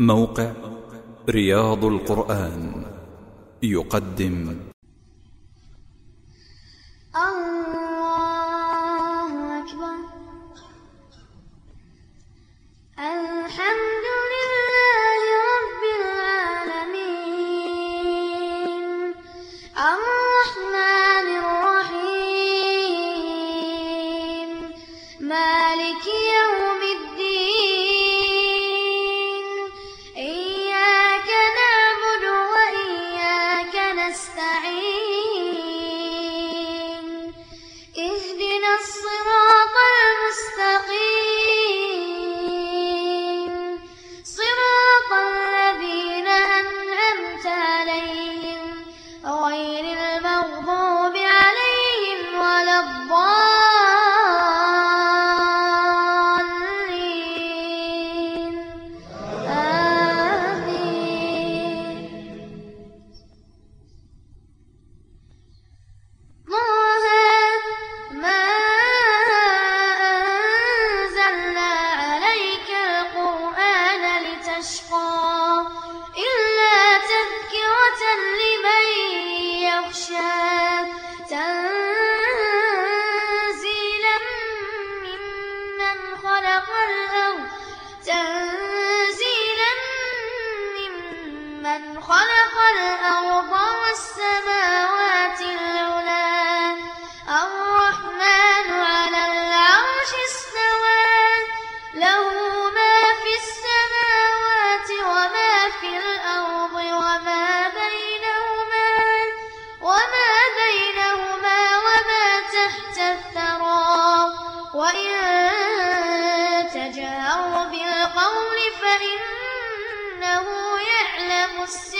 موقع رياض القرآن يقدم. الله أكبر. الحمد لله رب العالمين. الرحمن الرحيم. مالك يوم نستعين. تجهر بالقول فإنه يعلم السر.